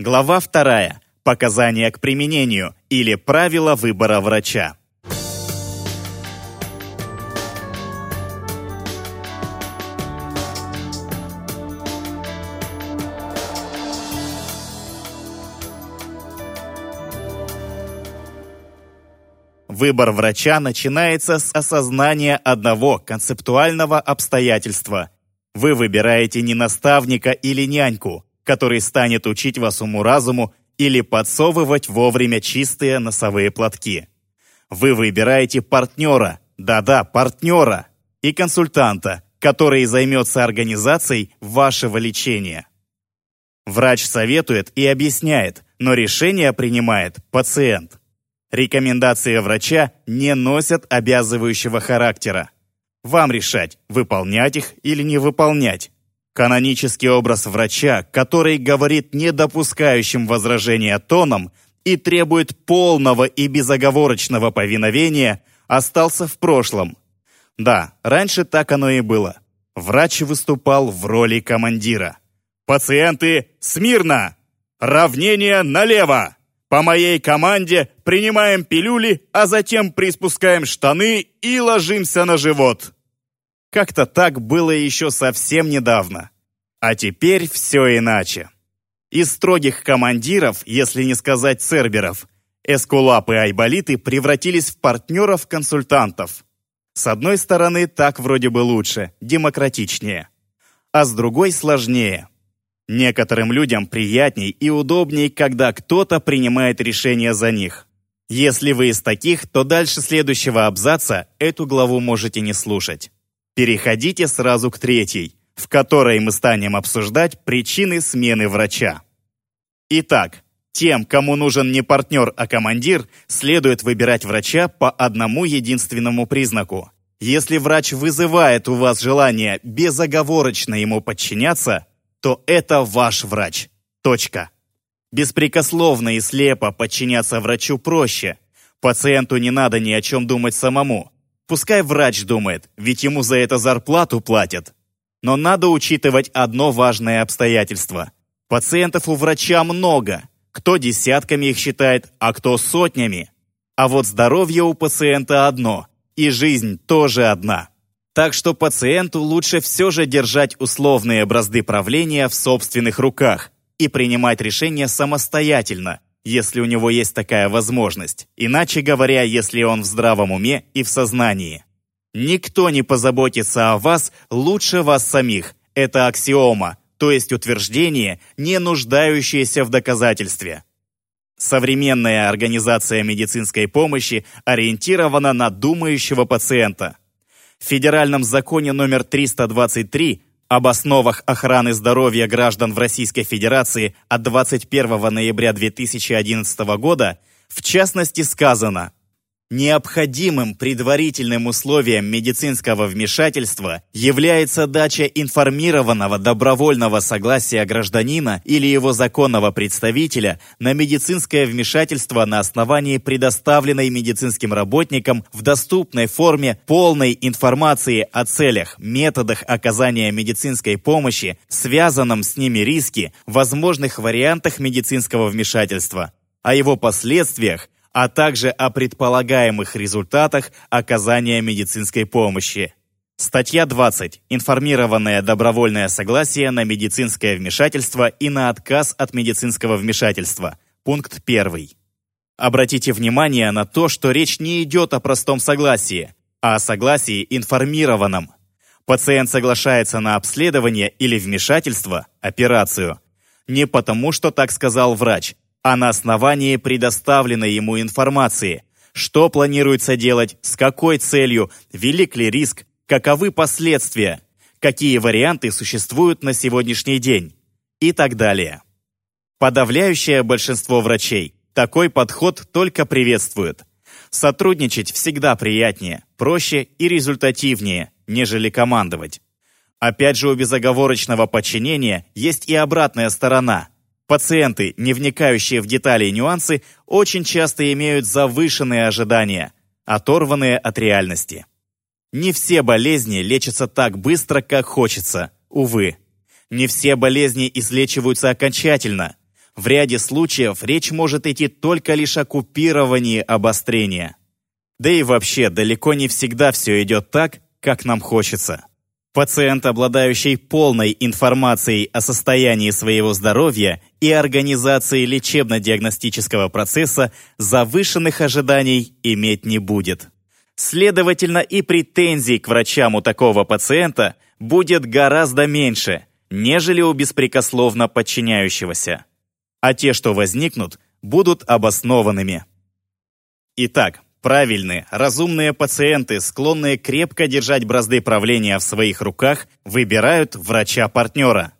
Глава 2. Показания к применению или правила выбора врача. Выбор врача начинается с осознания одного концептуального обстоятельства. Вы выбираете не наставника или няньку, который станет учить вас уму-разуму или подсовывать вовремя чистые носовые платки. Вы выбираете партнера, да-да, партнера, и консультанта, который займется организацией вашего лечения. Врач советует и объясняет, но решение принимает пациент. Рекомендации врача не носят обязывающего характера. Вам решать, выполнять их или не выполнять. Канонический образ врача, который говорит не допускающим возражения тоном и требует полного и безоговорочного повиновения, остался в прошлом. Да, раньше так оно и было. Врач выступал в роли командира. «Пациенты, смирно! Равнение налево! По моей команде принимаем пилюли, а затем приспускаем штаны и ложимся на живот!» Как-то так было еще совсем недавно. А теперь все иначе. Из строгих командиров, если не сказать церберов, эскулапы и айболиты превратились в партнеров-консультантов. С одной стороны, так вроде бы лучше, демократичнее. А с другой сложнее. Некоторым людям приятней и удобней, когда кто-то принимает решения за них. Если вы из таких, то дальше следующего абзаца эту главу можете не слушать. Переходите сразу к третьей, в которой мы станем обсуждать причины смены врача. Итак, тем, кому нужен не партнер, а командир, следует выбирать врача по одному единственному признаку. Если врач вызывает у вас желание безоговорочно ему подчиняться, то это ваш врач. Точка. Беспрекословно и слепо подчиняться врачу проще. Пациенту не надо ни о чем думать самому. Пускай врач думает, ведь ему за это зарплату платят. Но надо учитывать одно важное обстоятельство. Пациентов у врача много. Кто десятками их считает, а кто сотнями. А вот здоровье у пациента одно, и жизнь тоже одна. Так что пациенту лучше все же держать условные бразды правления в собственных руках и принимать решения самостоятельно, если у него есть такая возможность, иначе говоря, если он в здравом уме и в сознании. Никто не позаботится о вас лучше вас самих. Это аксиома, то есть утверждение, не нуждающееся в доказательстве. Современная организация медицинской помощи ориентирована на думающего пациента. В Федеральном законе номер 323 об основах охраны здоровья граждан в Российской Федерации от 21 ноября 2011 года в частности сказано Необходимым предварительным условием медицинского вмешательства является дача информированного добровольного согласия гражданина или его законного представителя на медицинское вмешательство на основании предоставленной медицинским работникам в доступной форме полной информации о целях, методах оказания медицинской помощи, связанном с ними риски, возможных вариантах медицинского вмешательства, о его последствиях, а также о предполагаемых результатах оказания медицинской помощи. Статья 20. Информированное добровольное согласие на медицинское вмешательство и на отказ от медицинского вмешательства. Пункт 1. Обратите внимание на то, что речь не идет о простом согласии, а о согласии информированном. Пациент соглашается на обследование или вмешательство, операцию, не потому, что так сказал врач, а на основании предоставленной ему информации, что планируется делать, с какой целью, велик ли риск, каковы последствия, какие варианты существуют на сегодняшний день и так далее. Подавляющее большинство врачей такой подход только приветствует. Сотрудничать всегда приятнее, проще и результативнее, нежели командовать. Опять же, у безоговорочного подчинения есть и обратная сторона – Пациенты, не вникающие в детали и нюансы, очень часто имеют завышенные ожидания, оторванные от реальности. Не все болезни лечатся так быстро, как хочется, увы. Не все болезни излечиваются окончательно. В ряде случаев речь может идти только лишь о купировании обострения. Да и вообще, далеко не всегда все идет так, как нам хочется. Пациент, обладающий полной информацией о состоянии своего здоровья и организации лечебно-диагностического процесса, завышенных ожиданий иметь не будет. Следовательно, и претензий к врачам у такого пациента будет гораздо меньше, нежели у беспрекословно подчиняющегося. А те, что возникнут, будут обоснованными. Итак, Правильные, разумные пациенты, склонные крепко держать бразды правления в своих руках, выбирают врача-партнера.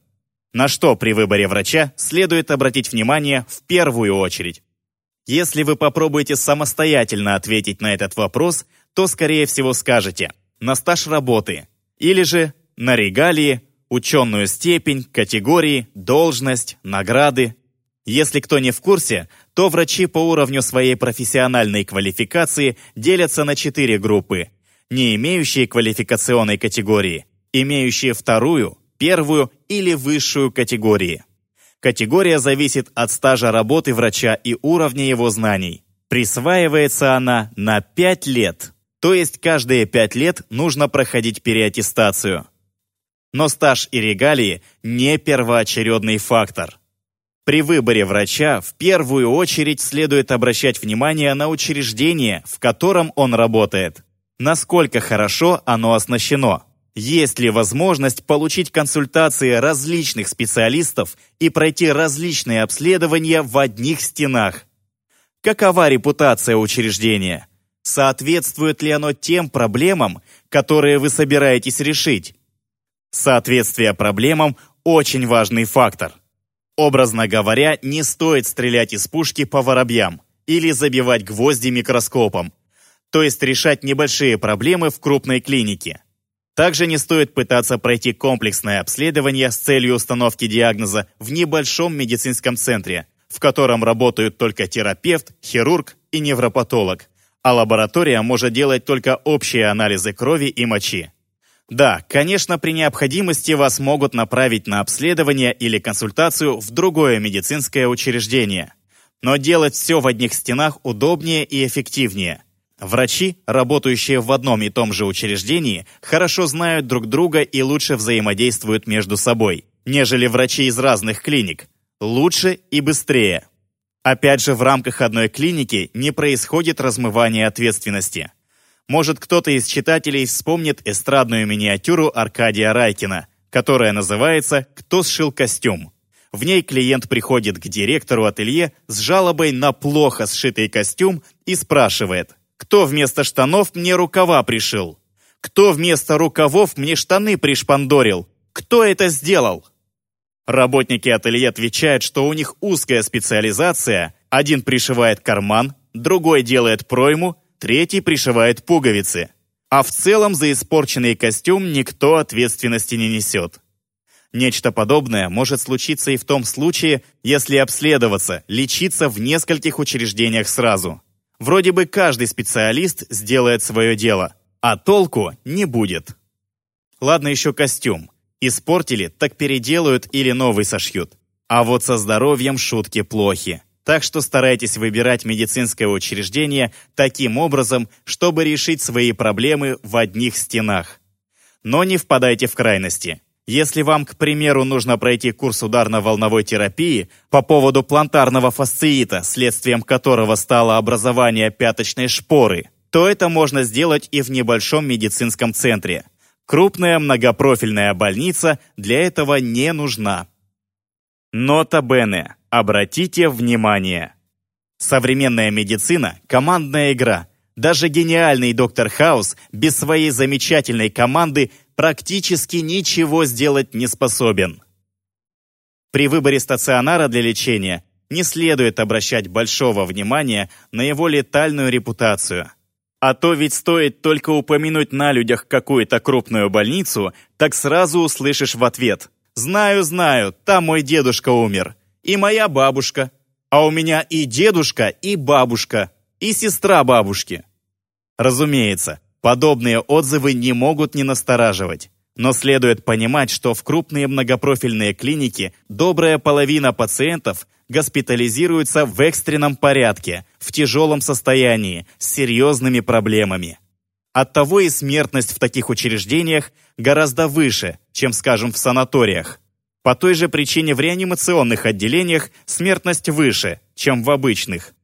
На что при выборе врача следует обратить внимание в первую очередь. Если вы попробуете самостоятельно ответить на этот вопрос, то, скорее всего, скажете «на стаж работы» или же «на регалии», ученую степень, категории, должность, награды. Если кто не в курсе, то врачи по уровню своей профессиональной квалификации делятся на четыре группы. Не имеющие квалификационной категории, имеющие вторую, первую или высшую категории. Категория зависит от стажа работы врача и уровня его знаний. Присваивается она на 5 лет, то есть каждые 5 лет нужно проходить переаттестацию. Но стаж и регалии не первоочередный фактор. При выборе врача в первую очередь следует обращать внимание на учреждение, в котором он работает. Насколько хорошо оно оснащено. Есть ли возможность получить консультации различных специалистов и пройти различные обследования в одних стенах? Какова репутация учреждения? Соответствует ли оно тем проблемам, которые вы собираетесь решить? Соответствие проблемам – очень важный фактор. Образно говоря, не стоит стрелять из пушки по воробьям или забивать гвозди микроскопом, то есть решать небольшие проблемы в крупной клинике. Также не стоит пытаться пройти комплексное обследование с целью установки диагноза в небольшом медицинском центре, в котором работают только терапевт, хирург и невропатолог, а лаборатория может делать только общие анализы крови и мочи. Да, конечно, при необходимости вас могут направить на обследование или консультацию в другое медицинское учреждение. Но делать все в одних стенах удобнее и эффективнее. Врачи, работающие в одном и том же учреждении, хорошо знают друг друга и лучше взаимодействуют между собой, нежели врачи из разных клиник. Лучше и быстрее. Опять же, в рамках одной клиники не происходит размывания ответственности. Может, кто-то из читателей вспомнит эстрадную миниатюру Аркадия Райкина, которая называется «Кто сшил костюм?». В ней клиент приходит к директору ателье с жалобой на плохо сшитый костюм и спрашивает, кто вместо штанов мне рукава пришил? Кто вместо рукавов мне штаны пришпандорил? Кто это сделал? Работники ателье отвечают, что у них узкая специализация. Один пришивает карман, другой делает пройму, третий пришивает пуговицы. А в целом за испорченный костюм никто ответственности не несет. Нечто подобное может случиться и в том случае, если обследоваться, лечиться в нескольких учреждениях сразу. Вроде бы каждый специалист сделает свое дело, а толку не будет. Ладно еще костюм. Испортили, так переделают или новый сошьют. А вот со здоровьем шутки плохи. Так что старайтесь выбирать медицинское учреждение таким образом, чтобы решить свои проблемы в одних стенах. Но не впадайте в крайности. Если вам, к примеру, нужно пройти курс ударно-волновой терапии по поводу плантарного фасциита, следствием которого стало образование пяточной шпоры, то это можно сделать и в небольшом медицинском центре. Крупная многопрофильная больница для этого не нужна. Нота Бене. Обратите внимание. Современная медицина – командная игра. Даже гениальный доктор Хаус без своей замечательной команды практически ничего сделать не способен. При выборе стационара для лечения не следует обращать большого внимания на его летальную репутацию. А то ведь стоит только упомянуть на людях какую-то крупную больницу, так сразу услышишь в ответ «Знаю, знаю, там мой дедушка умер» и моя бабушка. А у меня и дедушка, и бабушка, и сестра бабушки. Разумеется, подобные отзывы не могут не настораживать. Но следует понимать, что в крупные многопрофильные клиники добрая половина пациентов госпитализируются в экстренном порядке, в тяжелом состоянии, с серьезными проблемами. Оттого и смертность в таких учреждениях гораздо выше, чем, скажем, в санаториях. По той же причине в реанимационных отделениях смертность выше, чем в обычных.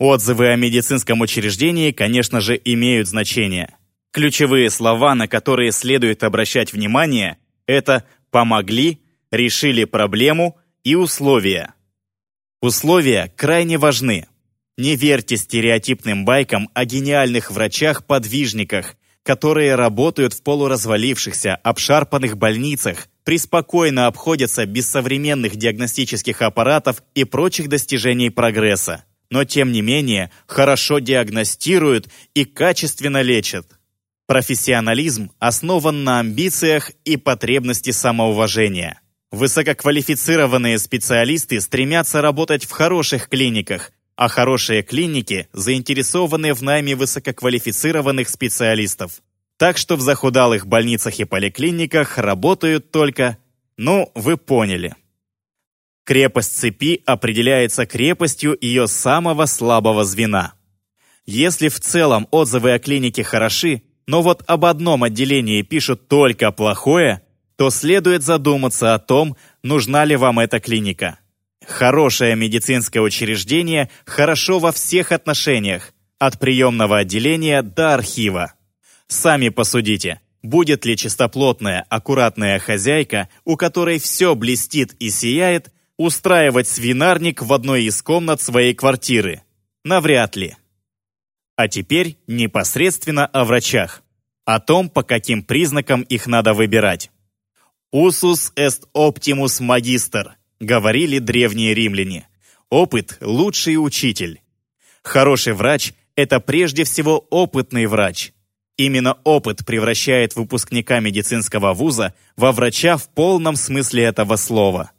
Отзывы о медицинском учреждении, конечно же, имеют значение. Ключевые слова, на которые следует обращать внимание, это «помогли», «решили проблему» и «условия». Условия крайне важны. Не верьте стереотипным байкам о гениальных врачах-подвижниках, которые работают в полуразвалившихся, обшарпанных больницах, преспокойно обходятся без современных диагностических аппаратов и прочих достижений прогресса, но тем не менее хорошо диагностируют и качественно лечат. Профессионализм основан на амбициях и потребности самоуважения. Высококвалифицированные специалисты стремятся работать в хороших клиниках, а хорошие клиники заинтересованы в найме высококвалифицированных специалистов. Так что в захудалых больницах и поликлиниках работают только... Ну, вы поняли. Крепость цепи определяется крепостью ее самого слабого звена. Если в целом отзывы о клинике хороши, но вот об одном отделении пишут только плохое, то следует задуматься о том, нужна ли вам эта клиника. Хорошее медицинское учреждение хорошо во всех отношениях, от приемного отделения до архива. Сами посудите, будет ли чистоплотная, аккуратная хозяйка, у которой все блестит и сияет, устраивать свинарник в одной из комнат своей квартиры? Навряд ли. А теперь непосредственно о врачах. О том, по каким признакам их надо выбирать. «Usus est optimus magister», говорили древние римляне. Опыт – лучший учитель. Хороший врач – это прежде всего опытный врач. Именно опыт превращает выпускника медицинского вуза во врача в полном смысле этого слова.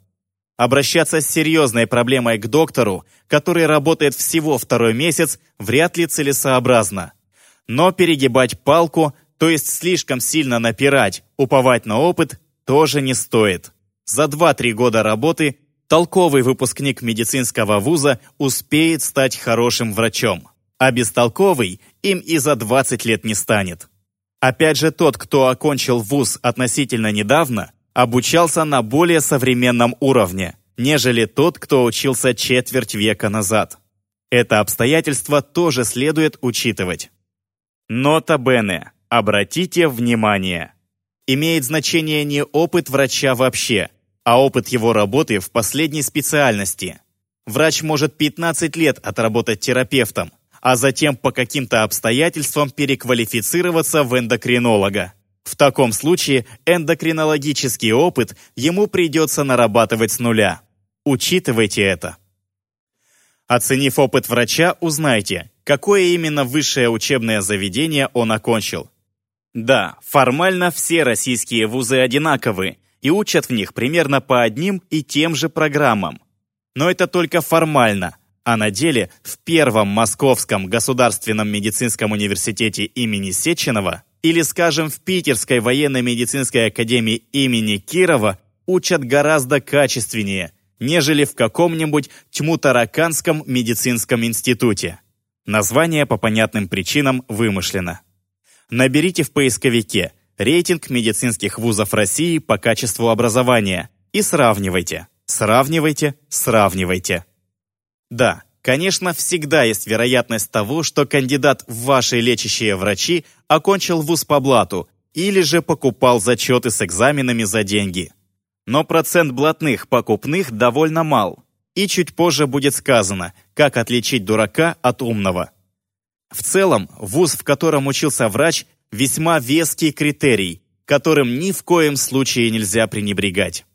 Обращаться с серьезной проблемой к доктору, который работает всего второй месяц, вряд ли целесообразно. Но перегибать палку, то есть слишком сильно напирать, уповать на опыт, тоже не стоит. За 2-3 года работы толковый выпускник медицинского вуза успеет стать хорошим врачом, а бестолковый им и за 20 лет не станет. Опять же, тот, кто окончил вуз относительно недавно, обучался на более современном уровне, нежели тот, кто учился четверть века назад. Это обстоятельство тоже следует учитывать. Нота Бене. Обратите внимание. Имеет значение не опыт врача вообще, а опыт его работы в последней специальности. Врач может 15 лет отработать терапевтом, а затем по каким-то обстоятельствам переквалифицироваться в эндокринолога. В таком случае эндокринологический опыт ему придется нарабатывать с нуля. Учитывайте это. Оценив опыт врача, узнайте, какое именно высшее учебное заведение он окончил. Да, формально все российские вузы одинаковы, и учат в них примерно по одним и тем же программам. Но это только формально, а на деле в Первом Московском государственном медицинском университете имени Сеченова или, скажем, в Питерской военно-медицинской академии имени Кирова учат гораздо качественнее, нежели в каком-нибудь Тьмутараканском медицинском институте. Название по понятным причинам вымышлено. Наберите в поисковике рейтинг медицинских вузов России по качеству образования и сравнивайте, сравнивайте, сравнивайте. Да, конечно, всегда есть вероятность того, что кандидат в ваши лечащие врачи окончил вуз по блату или же покупал зачеты с экзаменами за деньги. Но процент блатных покупных довольно мал. И чуть позже будет сказано, как отличить дурака от умного. В целом, вуз, в котором учился врач, весьма веский критерий, которым ни в коем случае нельзя пренебрегать.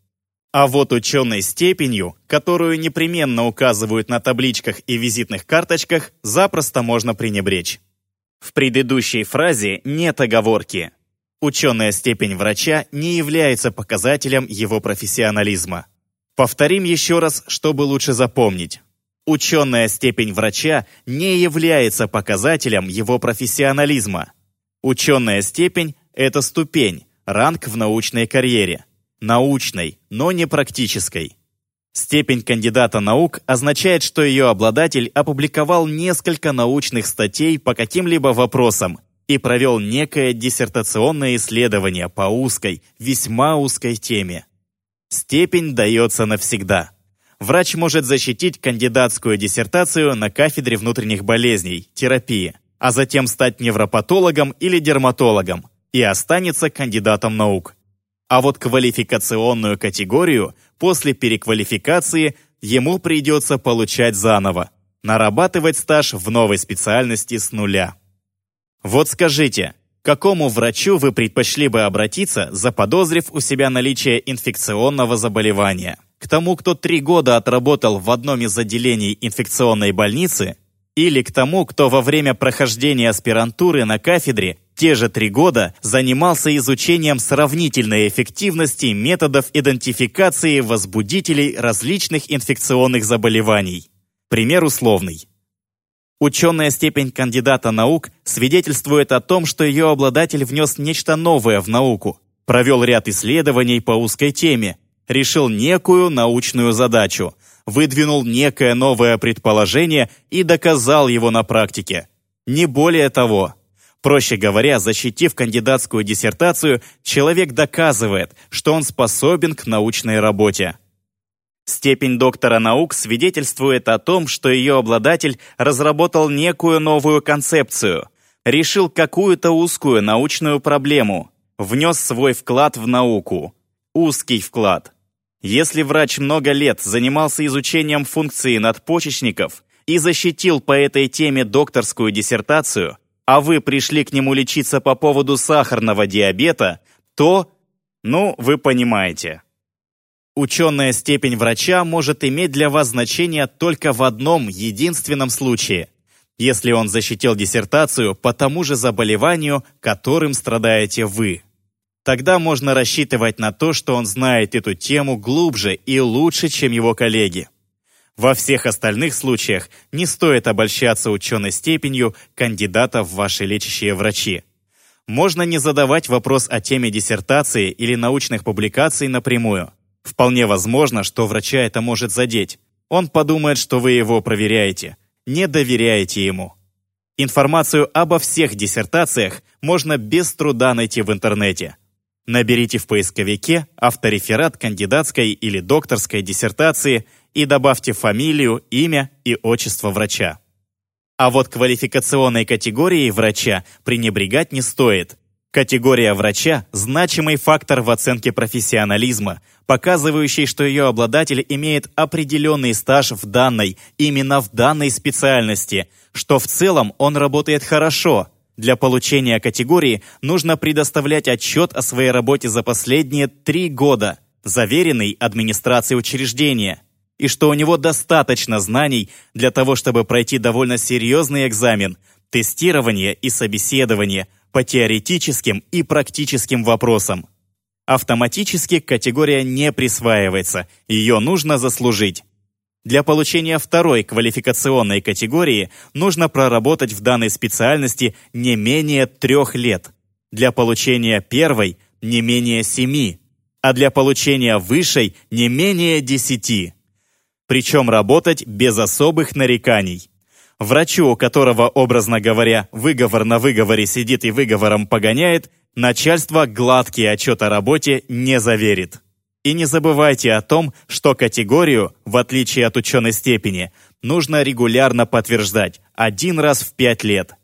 А вот ученой степенью, которую непременно указывают на табличках и визитных карточках, запросто можно пренебречь. В предыдущей фразе нет оговорки. Ученая степень врача не является показателем его профессионализма. Повторим еще раз, чтобы лучше запомнить. Ученая степень врача не является показателем его профессионализма. Ученая степень – это ступень, ранг в научной карьере. Научной, но не практической. Степень кандидата наук означает, что ее обладатель опубликовал несколько научных статей по каким-либо вопросам и провел некое диссертационное исследование по узкой, весьма узкой теме. Степень дается навсегда. Врач может защитить кандидатскую диссертацию на кафедре внутренних болезней, терапии, а затем стать невропатологом или дерматологом и останется кандидатом наук. А вот квалификационную категорию после переквалификации ему придется получать заново, нарабатывать стаж в новой специальности с нуля. Вот скажите, к какому врачу вы предпочли бы обратиться, заподозрив у себя наличие инфекционного заболевания? К тому, кто три года отработал в одном из отделений инфекционной больницы, или к тому, кто во время прохождения аспирантуры на кафедре те же три года занимался изучением сравнительной эффективности методов идентификации возбудителей различных инфекционных заболеваний. Пример условный. Ученая степень кандидата наук свидетельствует о том, что ее обладатель внес нечто новое в науку, провел ряд исследований по узкой теме, решил некую научную задачу, выдвинул некое новое предположение и доказал его на практике. Не более того, Проще говоря, защитив кандидатскую диссертацию, человек доказывает, что он способен к научной работе. Степень доктора наук свидетельствует о том, что ее обладатель разработал некую новую концепцию, решил какую-то узкую научную проблему, внес свой вклад в науку. Узкий вклад. Если врач много лет занимался изучением функции надпочечников и защитил по этой теме докторскую диссертацию, а вы пришли к нему лечиться по поводу сахарного диабета, то, ну, вы понимаете. Ученая степень врача может иметь для вас значение только в одном единственном случае, если он защитил диссертацию по тому же заболеванию, которым страдаете вы. Тогда можно рассчитывать на то, что он знает эту тему глубже и лучше, чем его коллеги. Во всех остальных случаях не стоит обольщаться ученой степенью кандидата в ваши лечащие врачи. Можно не задавать вопрос о теме диссертации или научных публикаций напрямую. Вполне возможно, что врача это может задеть. Он подумает, что вы его проверяете, не доверяете ему. Информацию обо всех диссертациях можно без труда найти в интернете. Наберите в поисковике автореферат кандидатской или докторской диссертации и добавьте фамилию, имя и отчество врача. А вот квалификационной категорией врача пренебрегать не стоит. Категория врача – значимый фактор в оценке профессионализма, показывающий, что ее обладатель имеет определенный стаж в данной, именно в данной специальности, что в целом он работает хорошо. Для получения категории нужно предоставлять отчет о своей работе за последние три года, заверенный администрацией учреждения – и что у него достаточно знаний для того, чтобы пройти довольно серьезный экзамен, тестирование и собеседование по теоретическим и практическим вопросам. Автоматически категория не присваивается, ее нужно заслужить. Для получения второй квалификационной категории нужно проработать в данной специальности не менее трех лет. Для получения первой – не менее семи, а для получения высшей – не менее десяти причем работать без особых нареканий. Врачу, у которого, образно говоря, выговор на выговоре сидит и выговором погоняет, начальство гладкий отчет о работе не заверит. И не забывайте о том, что категорию, в отличие от ученой степени, нужно регулярно подтверждать один раз в пять лет.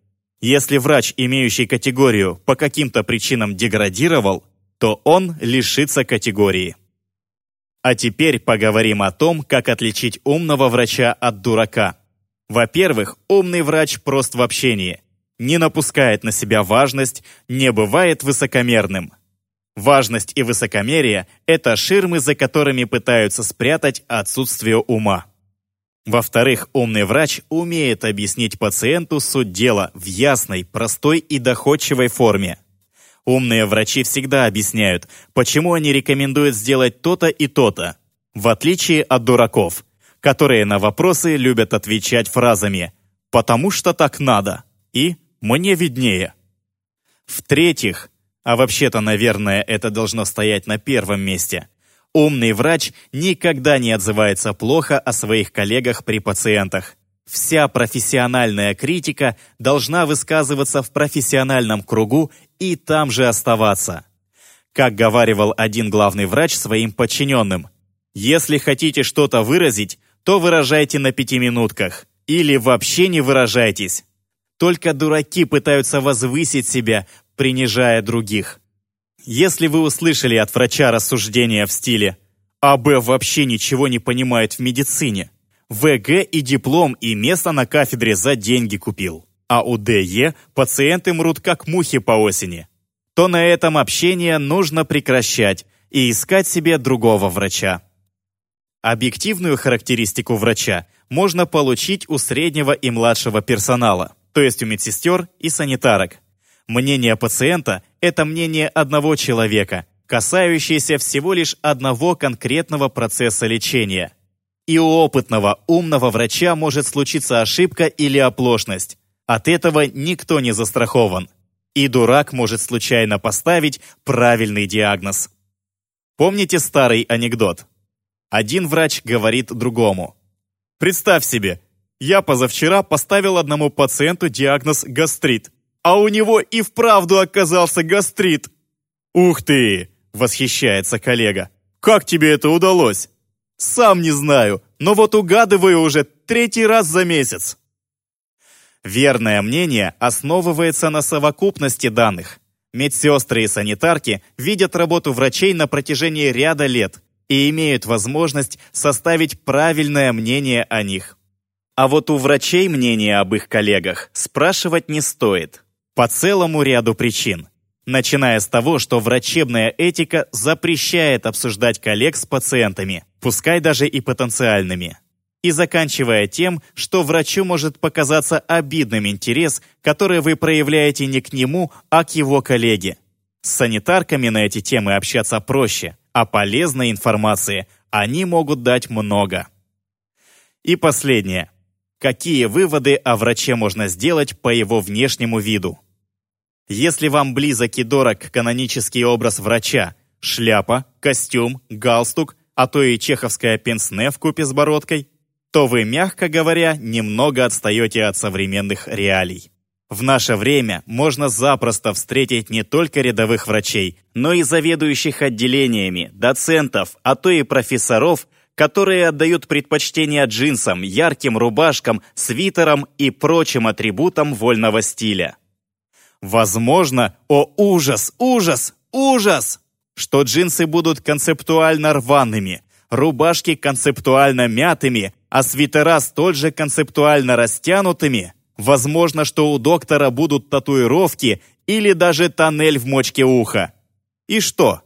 Если врач, имеющий категорию, по каким-то причинам деградировал, то он лишится категории. А теперь поговорим о том, как отличить умного врача от дурака. Во-первых, умный врач прост в общении, не напускает на себя важность, не бывает высокомерным. Важность и высокомерие – это ширмы, за которыми пытаются спрятать отсутствие ума. Во-вторых, умный врач умеет объяснить пациенту суть дела в ясной, простой и доходчивой форме. Умные врачи всегда объясняют, почему они рекомендуют сделать то-то и то-то, в отличие от дураков, которые на вопросы любят отвечать фразами «потому что так надо» и «мне виднее». В-третьих, а вообще-то, наверное, это должно стоять на первом месте, Умный врач никогда не отзывается плохо о своих коллегах при пациентах. Вся профессиональная критика должна высказываться в профессиональном кругу и там же оставаться. Как говаривал один главный врач своим подчиненным, «Если хотите что-то выразить, то выражайте на пятиминутках, или вообще не выражайтесь. Только дураки пытаются возвысить себя, принижая других. Если вы услышали от врача рассуждения в стиле «АБ вообще ничего не понимает в медицине», ВГ и диплом, и место на кафедре за деньги купил, а у ДЕ пациенты мрут как мухи по осени, то на этом общение нужно прекращать и искать себе другого врача. Объективную характеристику врача можно получить у среднего и младшего персонала, то есть у медсестер и санитарок. Мнение пациента – это мнение одного человека, касающееся всего лишь одного конкретного процесса лечения. И у опытного, умного врача может случиться ошибка или оплошность. От этого никто не застрахован. И дурак может случайно поставить правильный диагноз. Помните старый анекдот? Один врач говорит другому. «Представь себе, я позавчера поставил одному пациенту диагноз гастрит а у него и вправду оказался гастрит. «Ух ты!» — восхищается коллега. «Как тебе это удалось?» «Сам не знаю, но вот угадываю уже третий раз за месяц». Верное мнение основывается на совокупности данных. Медсестры и санитарки видят работу врачей на протяжении ряда лет и имеют возможность составить правильное мнение о них. А вот у врачей мнение об их коллегах спрашивать не стоит. По целому ряду причин. Начиная с того, что врачебная этика запрещает обсуждать коллег с пациентами, пускай даже и потенциальными. И заканчивая тем, что врачу может показаться обидным интерес, который вы проявляете не к нему, а к его коллеге. С санитарками на эти темы общаться проще, а полезной информации они могут дать много. И последнее. Какие выводы о враче можно сделать по его внешнему виду? Если вам близок и дорог канонический образ врача, шляпа, костюм, галстук, а то и чеховская пенсне в купе с бородкой, то вы, мягко говоря, немного отстаете от современных реалий. В наше время можно запросто встретить не только рядовых врачей, но и заведующих отделениями, доцентов, а то и профессоров – которые отдают предпочтение джинсам, ярким рубашкам, свитерам и прочим атрибутам вольного стиля. Возможно, о ужас, ужас, ужас, что джинсы будут концептуально рваными, рубашки концептуально мятыми, а свитера столь же концептуально растянутыми. Возможно, что у доктора будут татуировки или даже тоннель в мочке уха. И что?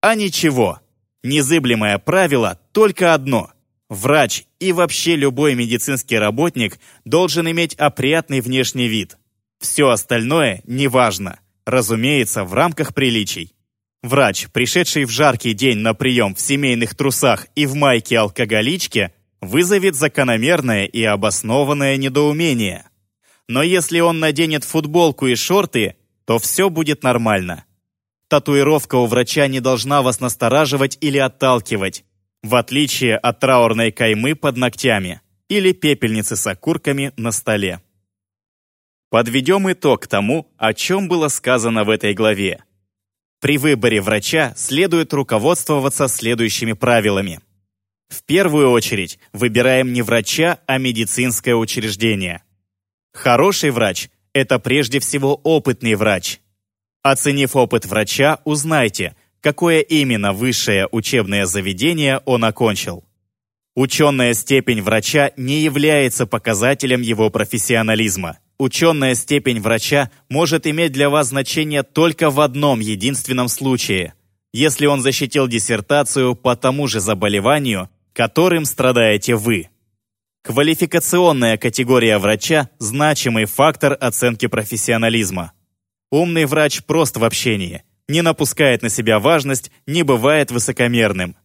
А ничего. Незыблемое правило только одно. Врач и вообще любой медицинский работник должен иметь опрятный внешний вид. Все остальное неважно. Разумеется, в рамках приличий. Врач, пришедший в жаркий день на прием в семейных трусах и в майке-алкоголичке, вызовет закономерное и обоснованное недоумение. Но если он наденет футболку и шорты, то все будет нормально. Татуировка у врача не должна вас настораживать или отталкивать, в отличие от траурной каймы под ногтями или пепельницы с окурками на столе. Подведем итог тому, о чем было сказано в этой главе. При выборе врача следует руководствоваться следующими правилами. В первую очередь выбираем не врача, а медицинское учреждение. Хороший врач – это прежде всего опытный врач, Оценив опыт врача, узнайте, какое именно высшее учебное заведение он окончил. Ученая степень врача не является показателем его профессионализма. Ученая степень врача может иметь для вас значение только в одном единственном случае, если он защитил диссертацию по тому же заболеванию, которым страдаете вы. Квалификационная категория врача – значимый фактор оценки профессионализма. Умный врач прост в общении, не напускает на себя важность, не бывает высокомерным.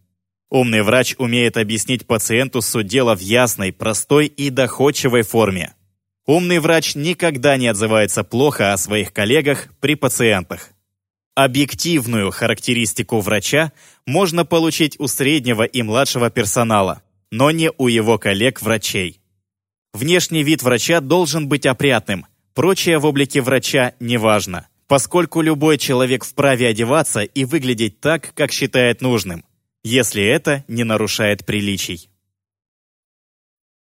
Умный врач умеет объяснить пациенту суть дела в ясной, простой и доходчивой форме. Умный врач никогда не отзывается плохо о своих коллегах при пациентах. Объективную характеристику врача можно получить у среднего и младшего персонала, но не у его коллег-врачей. Внешний вид врача должен быть опрятным, прочее в облике врача неважно, поскольку любой человек вправе одеваться и выглядеть так, как считает нужным, если это не нарушает приличий.